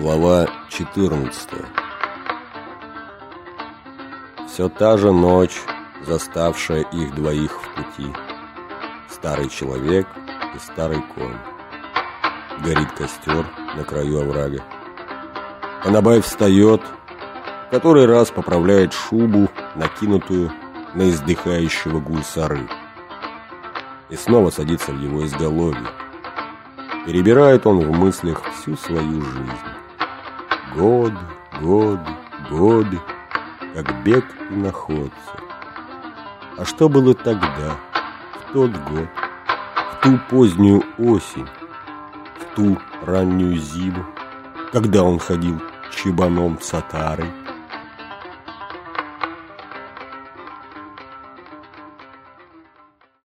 Глава 14 Все та же ночь, заставшая их двоих в пути. Старый человек и старый конь. Горит костер на краю оврага. Анабай встает, который раз поправляет шубу, накинутую на издыхающего гульсары. И снова садится в его изголовье. Перебирает он в мыслях всю свою жизнь. Годы, годы, годы, как бег и находцы. А что было тогда, в тот год, в ту позднюю осень, в ту раннюю зиму, когда он ходил чебаном с отарой?